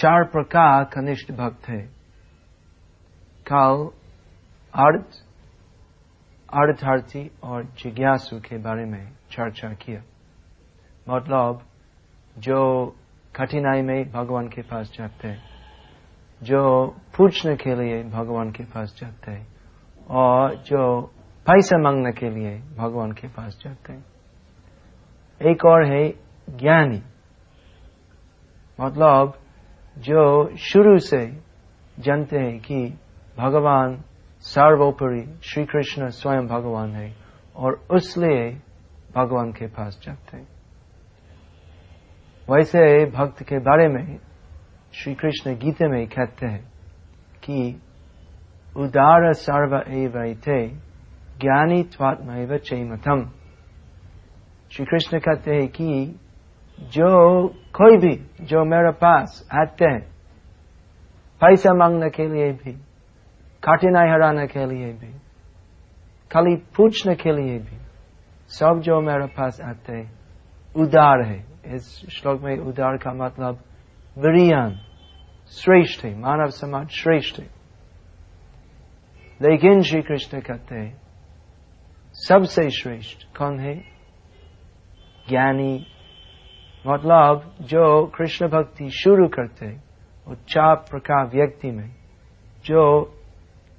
चार प्रकार कनिष्ठ भक्त है। कल, अर्थ अर्थार्थी और जिज्ञासु के बारे में चर्चा किया। मतलब जो कठिनाई में भगवान के पास जाते हैं, जो पूछने के लिए भगवान के पास जाते हैं, और जो पैसा मांगने के लिए भगवान के पास जाते हैं। एक और है ज्ञानी। मतलब जो शुरू से जानते हैं कि भगवान सर्वोपरि श्री कृष्ण स्वयं भगवान है और उसलिए भगवान के पास जाते हैं। वैसे भक्त के बारे में श्री कृष्ण गीते में कहते हैं कि उदार सर्व एवते ज्ञानी त्वात्म चैमतम श्री कृष्ण कहते हैं कि जो कोई भी, जो मेरे पास आते हैं, पैसा मांगने के लिए भी, कठिनाई हराने के लिए भी, खाली पूछने के लिए भी, सब जो मेरे पास आते हैं, उदार है। इस श्लोक में उदार का मतलब विरियान, श्रेष्ठ है, मानव समाज श्रेष्ठ है। लेकिन श्री कृष्ण कहते हैं, सबसे श्रेष्ठ कौन है? ज्ञानी मतलब जो कृष्ण भक्ति शुरू करते वो चार प्रकार व्यक्ति में जो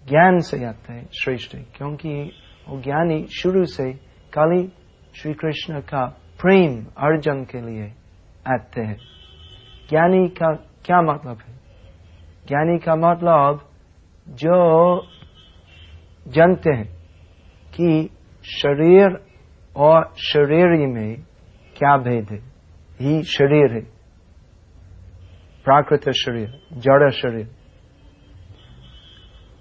ज्ञान से आते हैं, श्रेष्ठ क्योंकि वो ज्ञानी शुरू से काली श्री कृष्ण का प्रेम अर्जन के लिए आते हैं। ज्ञानी का क्या मतलब है? ज्ञानी का मतलब जो जानते हैं कि शरीर और शरीर में क्या भेद है। ही शरीर है। प्राकृत शरीर, जड़ शरीर।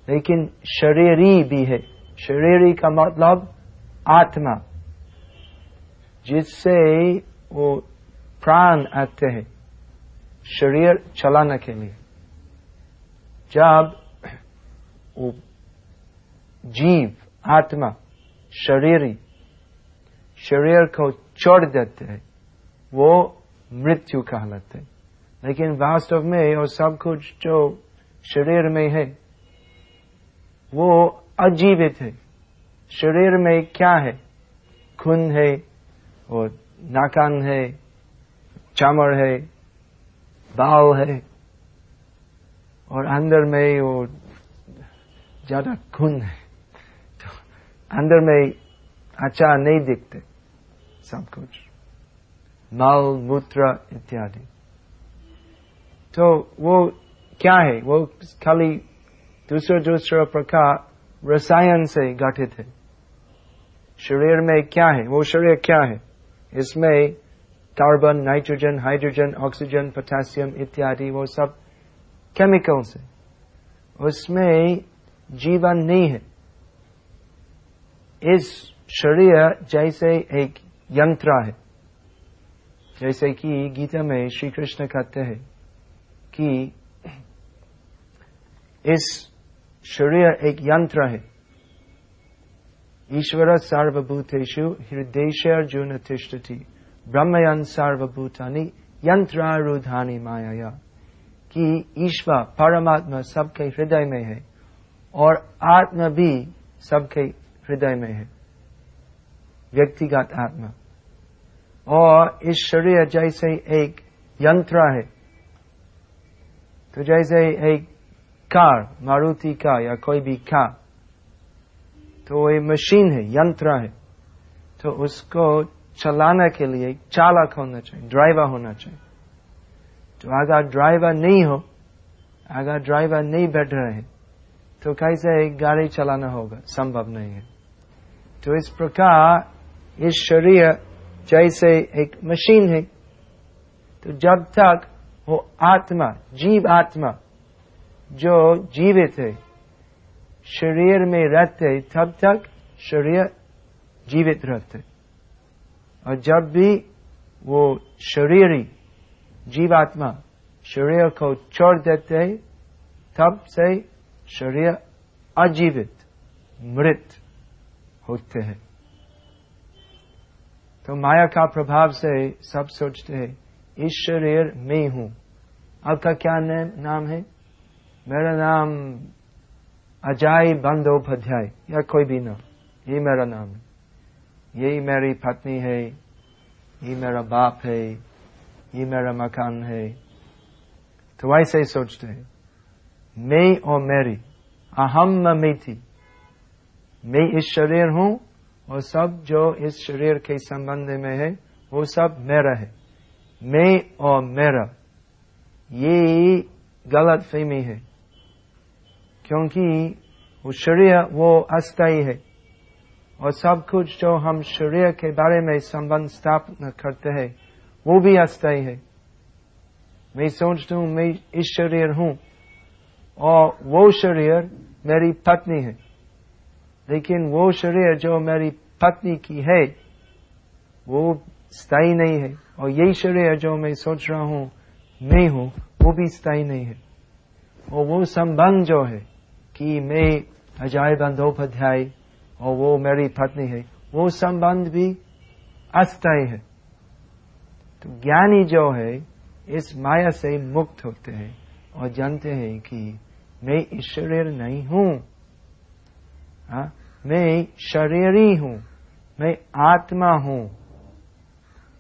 लेकिन शरीरी भी है। शरीरी का मतलब आत्मा, जिससे वो प्राण आते हैं, शरीर चलाने के लिए। जब वो जीव, आत्मा, शरीरी शरीर को छोड़ देते हैं वो मृत्यु कहलाते हैं। लेकिन वास्तव में और सब कुछ जो शरीर में है, वो अजीवित है। शरीर में क्या है? खून है, और नाकान है, चामड़ है, बाल है, और अंदर में वो ज़्यादा खून है। तो अंदर में अच्छा नहीं दिखते सब कुछ। मल मूत्र इत्यादि। तो वो क्या है? वो खाली दूसरा दूसरा प्रकार रसायन से गठित है। शरीर में क्या है? वो शरीर क्या है? इसमें carbon nitrogen hydrogen oxygen potassium इत्यादि, वो सब केमिकल्स है। उसमें जीवन नहीं है। इस शरीर जैसे एक यंत्र है। जैसे कि गीता में श्री कृष्ण कहते हैं कि इस शरीर एक यंत्र है। ईश्वर सर्वभूतेषु हृदय अर्जुन तिष्ठति। ब्रह्मयन सर्वभूतानि यंत्रारूधानी माया कि ईश्वर, परमात्मा सबके हृदय में है और आत्मा भी सबके हृदय में है। व्यक्तिगत आत्मा। और इस शरीर जैसे एक यंत्र है। तो जैसे एक कार, मारुति का या कोई भी कार तो ये मशीन है, यंत्र है। तो उसको चलाने के लिए चालक होना चाहिए, ड्राइवर होना चाहिए। तो अगर ड्राइवर नहीं हो, अगर ड्राइवर नहीं बैठ रहे तो कैसे एक गाड़ी चलाना होगा? संभव नहीं है। तो इस प्रकार इस शरीर जैसे एक मशीन है तो जब तक वो आत्मा, जीव आत्मा, जो जीवित है, शरीर में रहते तब तक शरीर जीवित रहते और जब भी वो शरीरी जीवात्मा शरीर को छोड़ देते है, तब से शरीर अजीवित, मृत होते हैं। तो माया का प्रभाव से सब सोचते हैं इस शरीर में हूँ। आपका क्या नाम है? मेरा नाम अजय बंदोपाध्याय, या कोई भी नाम। ये मेरा नाम है। यही मेरी पत्नी है, ये मेरा बाप है, ये मेरा मकान है। तो ऐसे ही सोचते हैं, मैं और मेरी अहम मैं थी मैं इस शरीर हूँ और सब जो इस शरीर के संबंध में है, वो सब मेरा है। मैं और मेरा। ये गलत फहमी है। क्योंकि वो शरीर, वो अस्थायी है। और सब कुछ जो हम शरीर के बारे में संबंध स्थापना करते हैं, वो भी अस्थायी है। मैं सोचता हूँ, मैं इस शरीर हूँ, और वो शरीर मेरी पत्नी है। लेकिन वो शरीर जो मेरी पत्नी की है, वो स्थायी नहीं है। और यही शरीर जो मैं सोच रहा हूँ मैं हूँ, वो भी स्थायी नहीं है। और वो संबंध जो है कि मैं अजय बंदोपाध्याय और वो मेरी पत्नी है, वो संबंध भी अस्थायी है। तो ज्ञानी जो है, इस माया से मुक्त होते हैं और जानते हैं कि मैं शरीर नहीं हूँ। हाँ? मैं शरीरी हूँ, मैं आत्मा हूँ।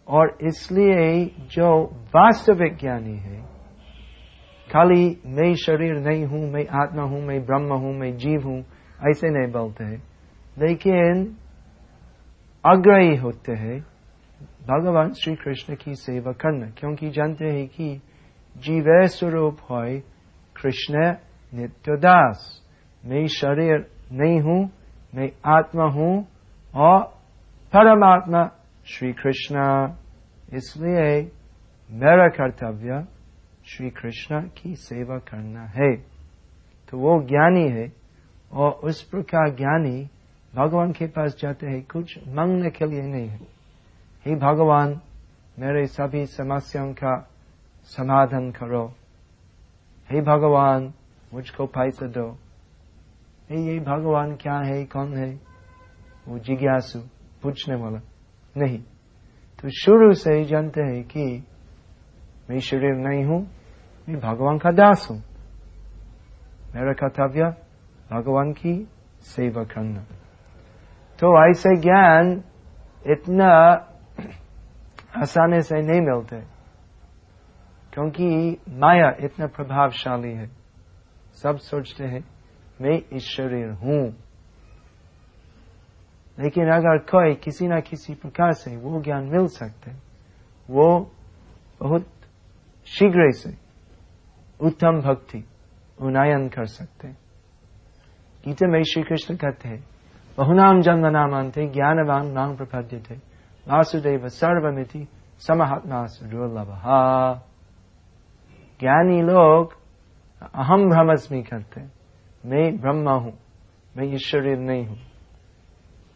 और इसलिए जो वास्तविक ज्ञानी है, खाली मैं शरीर नहीं हूँ, मैं आत्मा हूँ, मैं ब्रह्म हूँ, मैं जीव हूँ, ऐसे नहीं बोलते हैं। लेकिन अग्रही होते हैं भगवान श्री कृष्ण की सेवा करना क्योंकि जानते हैं कि जीव स्वरूप हो कृष्ण नित्यदास मैं शरीर नहीं हूँ मैं आत्मा हूँ और परमात्मा श्री कृष्ण। इसलिए मेरा कर्तव्य श्री कृष्ण की सेवा करना है। तो वो ज्ञानी है और उस प्रकार ज्ञानी भगवान के पास जाते हैं, कुछ मांगने के लिए नहीं है। हे भगवान, मेरे सभी समस्याओं का समाधान करो। हे भगवान, मुझको पैसा दो। ये भगवान क्या है, कौन है? वो जिज्ञासु पूछने वाला, नहीं। तो शुरू से ही जानते हैं कि मैं शरीर नहीं हूँ, मैं भगवान का दास हूँ। मेरा कर्तव्य भगवान की सेवा करना। तो ऐसे ज्ञान इतना आसानी से नहीं मिलते, क्योंकि माया इतना प्रभावशाली है। सब सोचते हैं मैं इस शरीर हूँ। लेकिन अगर कोई किसी न किसी प्रकार से वो ज्ञान मिल सकते वो बहुत शीघ्र से उत्तम भक्ति, उन्नयन कर सकते गीता में श्री कृष्ण कहते हैं, बहुनाम जन्म नामांते ज्ञानवान नाम प्रपद्य थे वासुदेव सर्वमिति समहात्मा दुर्लभ। ज्ञानी लोग अहम ब्रह्मस्मी करते मैं ब्रह्मा हूँ, मैं ईश्वरीय नहीं हूँ।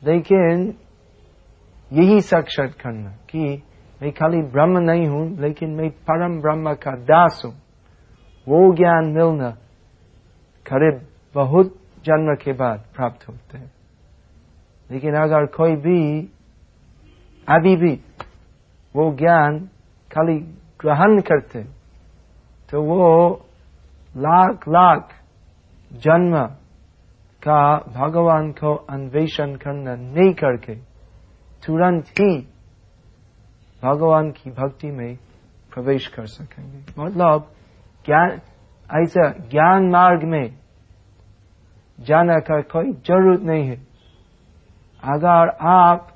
लेकिन यही साक्षात करना कि मैं खाली ब्रह्म नहीं हूँ, लेकिन मैं परम ब्रह्म का दास हूँ। वो ज्ञान मिलना करीब बहुत जन्म के बाद प्राप्त होते हैं। लेकिन अगर कोई भी, अभी भी वो ज्ञान खाली ग्रहण करते तो वो लाख लाख जन्म का भगवान को अन्वेषण करना नहीं करके, तुरंत ही भगवान की भक्ति में प्रवेश कर सकेंगे। मतलब ज्ञान ऐसा ज्ञान मार्ग में जाना का कोई ज़रूरत नहीं है। अगर आप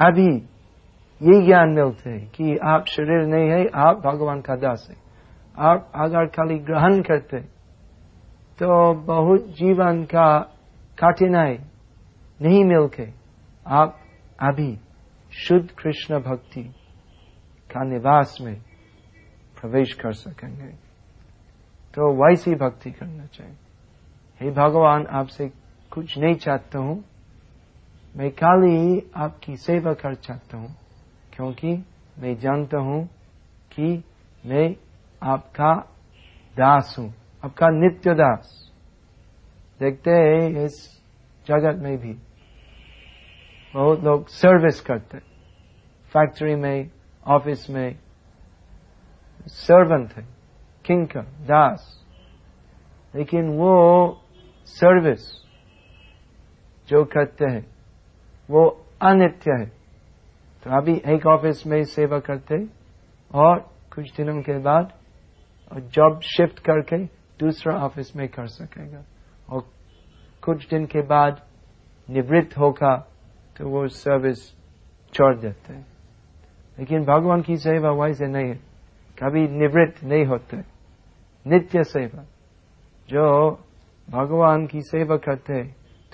अभी ये ज्ञान मिलते हैं कि आप शरीर नहीं है, आप भगवान का दास है। आप अगर खाली ग्रहण करते तो बहुत जीवन का कठिनाई नहीं मिलके आप अभी शुद्ध कृष्ण भक्ति का निवास में प्रवेश कर सकेंगे। तो वैसी भक्ति करना चाहिए। हे भगवान, आपसे कुछ नहीं चाहता हूँ। मैं खाली आपकी सेवा कर चाहता हूँ, क्योंकि मैं जानता हूँ कि मैं आपका दास हूँ। आपका नित्य दास। देखते हैं इस जगत में भी बहुत लोग सर्विस करते फैक्ट्री में ऑफ़िस में सर्वेंट है किंकर दास। लेकिन वो सर्विस जो करते हैं, वो अनित्य है। तो अभी एक ऑफ़िस में सेवा करते और कुछ दिनों के बाद जॉब शिफ्ट करके दूसरा ऑफ़िस में कर सकेगा और कुछ दिन के बाद निवृत्त होगा तो वो सर्विस छोड़ देते हैं। लेकिन भगवान की सेवा वैसे नहीं है। कभी निवृत्त नहीं होते। नित्य सेवा। जो भगवान की सेवा करते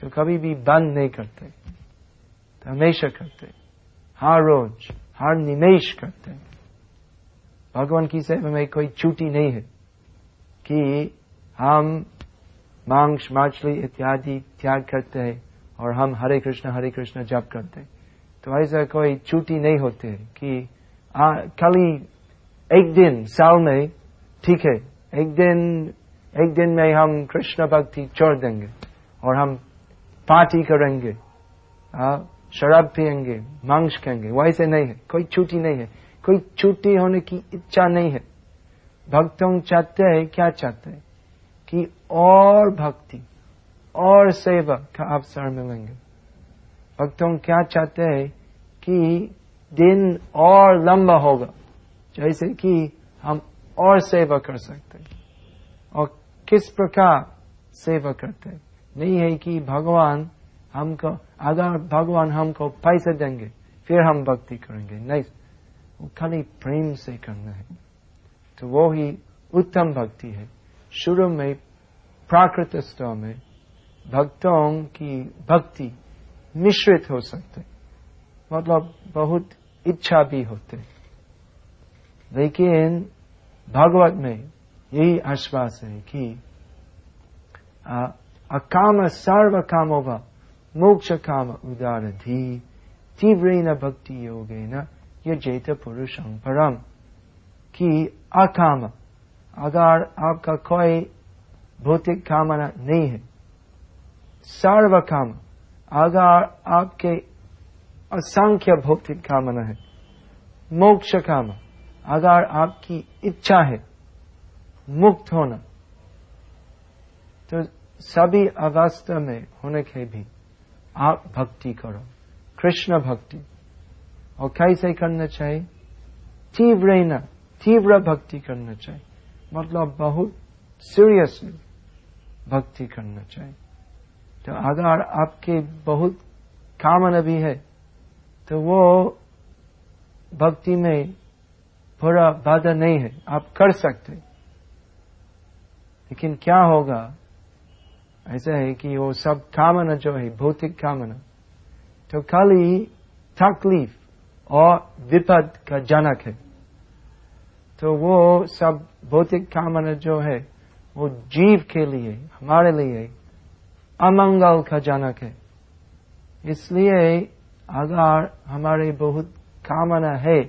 तो कभी भी बंद नहीं करते। तो हमेशा करते हर रोज, हर निमेश करते भगवान की सेवा में कोई छुट्टी नहीं है। कि हम मांस मछली इत्यादि त्याग करते हैं और हम हरे कृष्ण हरे कृष्ण जप करते हैं। तो ऐसा कोई छुट्टी नहीं होती है कि खाली एक दिन, साल में, ठीक है, एक दिन एक दिन में हम कृष्ण भक्ति छोड़ देंगे और हम पार्टी करेंगे शराब पियेंगे, मांस खाएँगे, वैसे नहीं है, कोई छुट्टी नहीं है। कोई छुट्टी होने की इच्छा नहीं है। भक्तों चाहते हैं, क्या चाहते हैं? कि और भक्ति, और सेवा का अवसर मिलेंगे। भक्तों क्या चाहते हैं? कि दिन और लंबा होगा, जैसे कि हम और सेवा कर सकते हैं। और किस प्रकार सेवा करते हैं? नहीं है कि भगवान हमको, अगर भगवान हमको पैसे देंगे, फिर हम भक्ति करेंगे। नहीं, वो खाली प्रेम से करना है। तो वो ही उत्तम भक्ति है। शुरू में, प्राकृत स्तर में, भक्तों की भक्ति मिश्रित हो सकते मतलब बहुत इच्छा भी होते लेकिन भागवत में यही आश्वास है कि अकाम सर्व काम होगा, मोक्ष काम उदार धी तीव्र न भक्ति योगे न ये जेत पुरुषं परम कि अकाम अगर आपका कोई भौतिक कामना नहीं है। सर्व काम अगर आपके असंख्य भौतिक कामना है। मोक्ष काम। अगर आपकी इच्छा है। मुक्त होना। तो सभी अवस्था में होने के भी आप भक्ति करो। कृष्ण भक्ति। और कैसे करना चाहिए? तीव्र न। तीव्र भक्ति करना चाहिए। मतलब बहुत सीरियसली भक्ति करना चाहिए। तो अगर आपके बहुत कामना भी है तो वो भक्ति में पूरा बाधा नहीं है। आप कर सकते लेकिन क्या होगा? ऐसा है कि वो सब कामना जो है, भौतिक कामना तो खाली तकलीफ़ और विपद का जनक है। तो वो सब भौतिक कामना जो है, वो जीव के लिए, हमारे लिए अमंगल का जनक है। इसलिए अगर हमारे बहुत कामना है,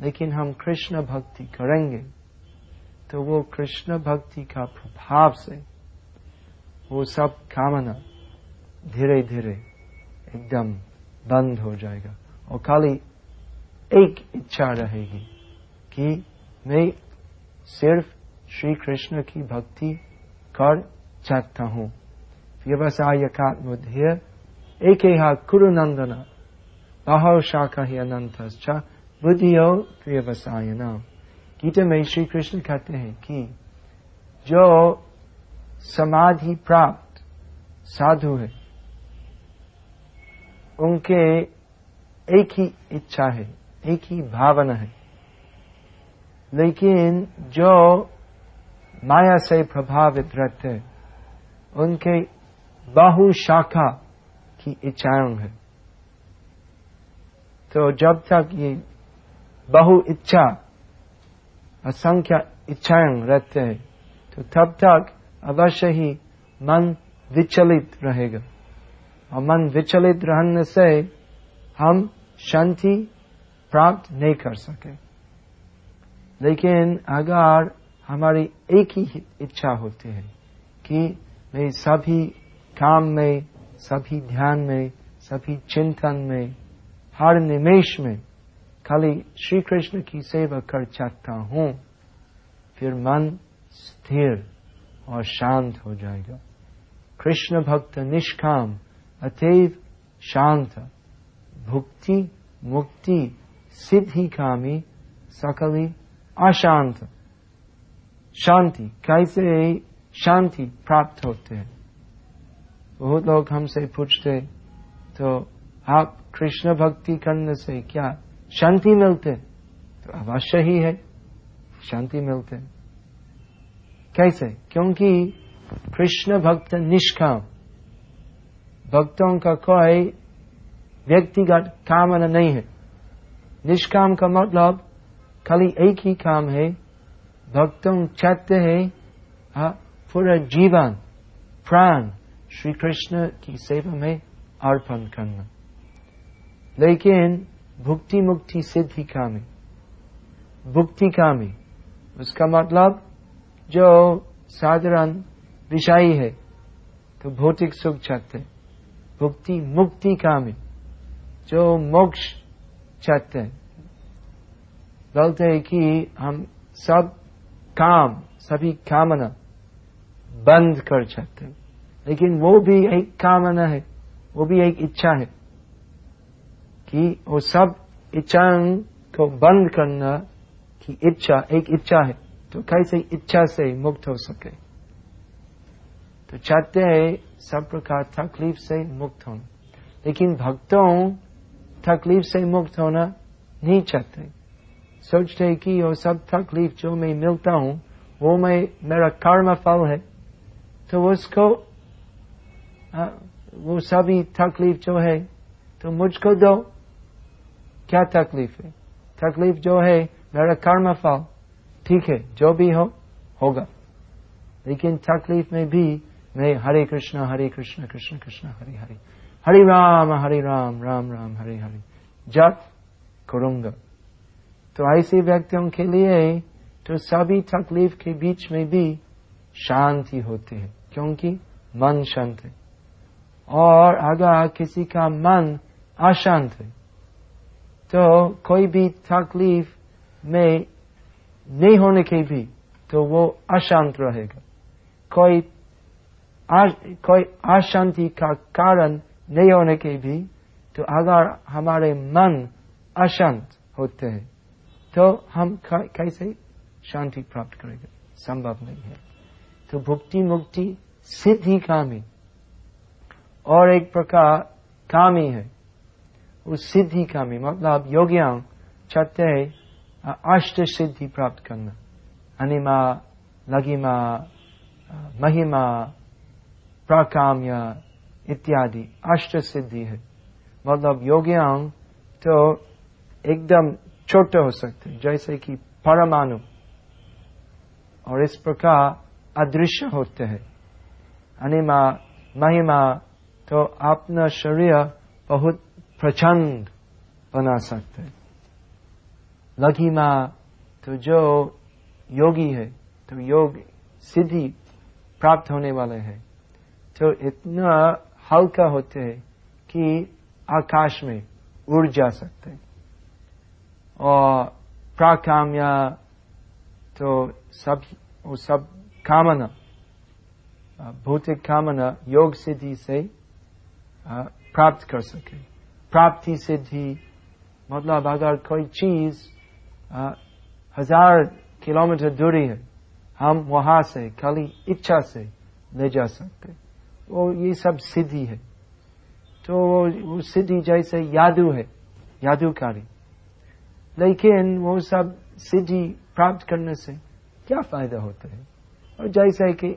लेकिन हम कृष्ण भक्ति करेंगे तो वो कृष्ण भक्ति का प्रभाव से वो सब कामना धीरे धीरे एकदम बंद हो जाएगा और खाली एक इच्छा रहेगी। कि मैं सिर्फ़ श्री कृष्ण की भक्ति कर चाहता हूँ। व्यवसाय का मुध्य एक कुरु नंदना बहु शाखा ही अनंत बुद्धियो व्यवसाय न गीता में श्री कृष्ण कहते हैं कि जो समाधि प्राप्त साधु है, उनके एक ही इच्छा है, एक ही भावना है। लेकिन जो माया से प्रभावित रहते उनके बहु शाखा की इच्छाएँ है। तो जब तक ये बहु इच्छा, असंख्य इच्छाएँ रहते हैं तो तब तक अवश्य ही मन विचलित रहेगा। और मन विचलित रहने से हम शांति प्राप्त नहीं कर सके। लेकिन अगर हमारी एक ही इच्छा होती है कि मैं सभी काम में, सभी ध्यान में, सभी चिंतन में, हर निमेश में खाली श्री कृष्ण की सेवा कर चाहता हूँ, फिर मन स्थिर और शांत हो जाएगा। कृष्ण भक्त निष्काम, अतएव शांत, भुक्ति, मुक्ति सिद्धि कामी सकली अशांत। शांति। कैसे शांति प्राप्त होते हैं। बहुत लोग हमसे पूछते तो आप कृष्ण भक्ति करने से क्या शांति मिलते? तो अवश्य ही है, शांति मिलते। कैसे? क्योंकि कृष्ण भक्त निष्काम। भक्तों का कोई व्यक्तिगत कामना नहीं है। निष्काम का मतलब खाली एक ही काम है, भक्तों चाहते हैं पूरा जीवन, प्राण श्री कृष्ण की सेवा में अर्पण करना। लेकिन भुक्ति मुक्ति सिद्धि कामी, भुक्ति कामी, उसका मतलब जो साधारण विषयी है तो भौतिक सुख चाहते भुक्ति मुक्ति कामी, जो मोक्ष चाहते हैं। बोलते हैं कि हम सब काम, सभी कामना बंद कर सकते हैं। लेकिन वो भी एक कामना है, वो भी एक इच्छा है कि वो सब इच्छाओं को बंद करना की इच्छा, एक इच्छा है। तो कैसे इच्छा से मुक्त हो सके? तो चाहते हैं सब प्रकार तकलीफ़ से मुक्त होना। लेकिन भक्तों तकलीफ़ से मुक्त होना नहीं चाहते। सोचते कि वो सब तकलीफ़ जो मैं मिलता हूँ वो मैं मेरा कर्म फल है। तो उसको आ, वो सभी तकलीफ़ जो है तो मुझको दो। क्या तकलीफ़ है? तकलीफ़ जो है मेरा कर्म फल। ठीक है जो भी हो होगा। लेकिन तकलीफ़ में भी मैं हरे कृष्ण हरे कृष्ण कृष्ण कृष्ण हरे हरे। हरे राम हरे राम राम राम हरे हरे। जप करूँगा। तो ऐसे व्यक्तियों के लिए तो सभी तकलीफ़ के बीच में भी शांति होती है क्योंकि मन शांत है। और अगर किसी का मन अशांत है तो कोई भी तकलीफ़ में नहीं होने के भी तो वो अशांत रहेगा। कोई आ, कोई अशांति का कारण नहीं होने के भी तो अगर हमारे मन अशांत होते हैं तो हम कैसे शांति प्राप्त करेंगे? संभव नहीं है। तो भुक्ति मुक्ति सिद्धि कामी। और एक प्रकार कामी है। वो सिद्धि कामी मतलब योगियांग चाहते हैं अष्ट सिद्धि प्राप्त करना। अनिमा लगिमा महिमा, प्राकाम्य इत्यादि अष्ट सिद्धि है। मतलब योगियांग तो एकदम छोटे हो सकते जैसे कि परमाणु। और इस प्रकार अदृश्य होते हैं। अनिमा, महिमा तो अपना शरीर बहुत प्रचंड बना सकते लघिमा तो जो योगी है तो योग सिद्धि प्राप्त होने वाले हैं। तो इतना हल्का होते हैं कि आकाश में उड़ जा सकते और प्राकाम्या तो सब, वो सब कामना भौतिक कामना योग सिद्धि से प्राप्त कर सके। प्राप्ति सिद्धि मतलब अगर कोई चीज़ हज़ार किलोमीटर दूरी है, हम वहाँ से, खाली इच्छा से ले जा सकते। वो, ये सब सिद्धि है। तो वो सिद्धि जैसे यादू है, यादूकारी। लेकिन वो सब सिद्धि प्राप्त करने से क्या फ़ायदा होता है? और जैसे कि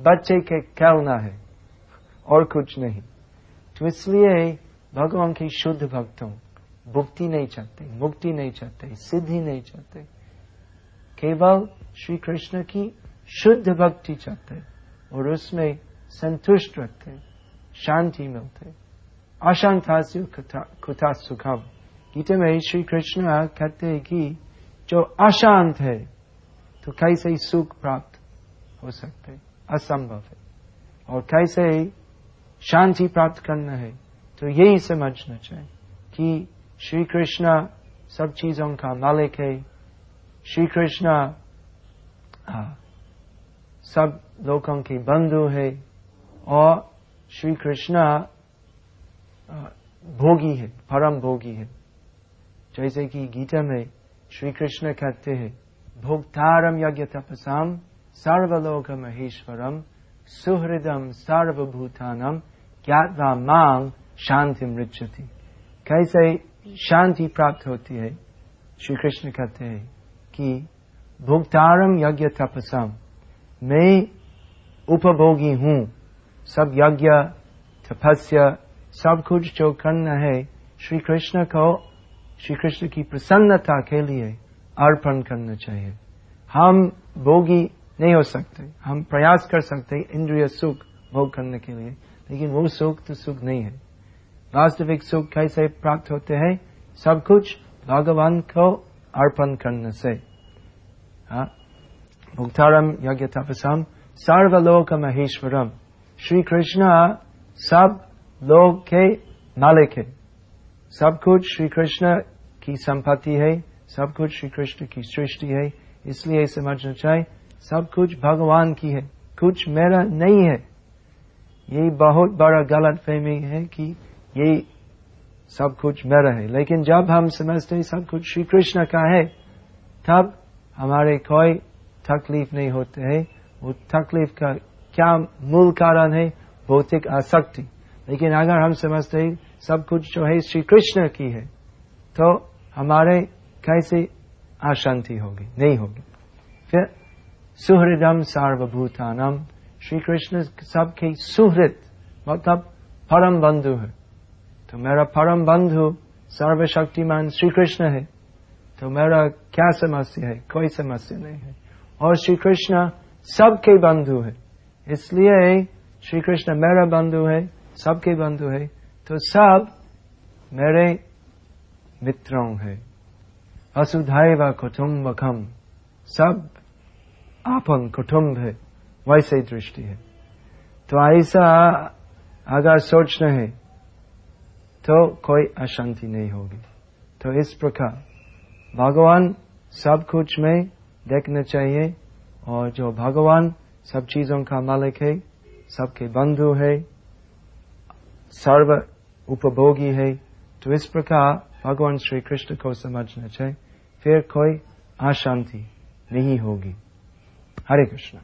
बच्चे के खेलना है? और कुछ नहीं। तो इसलिए भगवान के शुद्ध भक्तों भुक्ति नहीं चाहते, मुक्ति नहीं चाहते, सिद्धि नहीं चाहते। केवल श्री कृष्ण की शुद्ध भक्ति चाहते और उसमें संतुष्ट रखते शांति मिलते अशांतास्यु कुथा सुखम गीता में श्री कृष्ण कहते हैं कि जो अशांत है तो कैसे ही सुख प्राप्त हो सकते असंभव है। और कैसे शांति प्राप्त करना है तो यही समझना चाहिए कि श्री कृष्ण सब चीज़ों का मालिक है। श्री कृष्ण सब लोगों के बंधु है और श्री कृष्ण भोगी है, परम भोगी है। जैसे कि गीता में श्री कृष्ण कहते हैं भोक्तारम यज्ञ तपसाम सर्वलोक महेश्वरम सुहृदम सर्वभूतानम ज्ञातवा मांग शांति मृक्षति कैसे शांति प्राप्त होती है? श्री कृष्ण कहते हैं कि भुगतारम यज्ञ तपसम मैं उपभोगी हूँ। सब यज्ञ, तपस्या, सब कुछ जो करना है श्री कृष्ण को श्री कृष्ण की प्रसन्नता के लिए अर्पण करना चाहिए। हम भोगी नहीं हो सकते। हम प्रयास कर सकते इंद्रिय सुख भोग करने के लिए, लेकिन वो सुख तो सुख नहीं है। वास्तविक सुख कैसे प्राप्त होते हैं? सब कुछ भगवान को अर्पण करने से। भुक्तारम यज्ञ तपसम सर्वलोक महेश्वरम। श्री कृष्ण सब लोग के मालिक है। सब कुछ श्री कृष्ण की संपत्ति है, सब कुछ श्री कृष्ण की सृष्टि है, इसलिए समझना चाहिए सब कुछ भगवान की है, कुछ मेरा नहीं है। यही बहुत बड़ा गलत फहमी है कि ये सब कुछ मेरा है। लेकिन जब हम समझते हैं सब कुछ श्री कृष्ण का है, तब हमारे कोई तकलीफ़ नहीं होते है। वो तकलीफ़ का क्या मूल कारण है? भौतिक आसक्ति। लेकिन अगर हम समझते हैं सब कुछ जो है श्री कृष्ण की है तो हमारे कैसे अशांति होगी? नहीं होगी। फिर सुहृदम सार्वभूतानम। श्री कृष्ण सबके सुहृद मतलब परम बंधु है। तो मेरा परम बंधु, सर्वशक्तिमान श्री कृष्ण है। तो मेरा क्या समस्या है? कोई समस्या नहीं है। और श्री कृष्ण सबके बंधु है। इसलिए श्री कृष्ण मेरा बंधु है, सबके बंधु है। तो सब मेरे मित्रों है। वसुधैव कुटुम्बकम सब आपन कुटुम्ब है। वैसे ही दृष्टि है। तो ऐसा अगर सोचना है तो कोई अशांति नहीं होगी। तो इस प्रकार भगवान सब कुछ में देखना चाहिए, और जो भगवान सब चीज़ों का मालिक है, सबके बंधु है, सर्व उपभोगी है तो इस प्रकार भगवान श्री कृष्ण को समझना चाहिए फिर कोई अशांति नहीं होगी। हरे कृष्ण।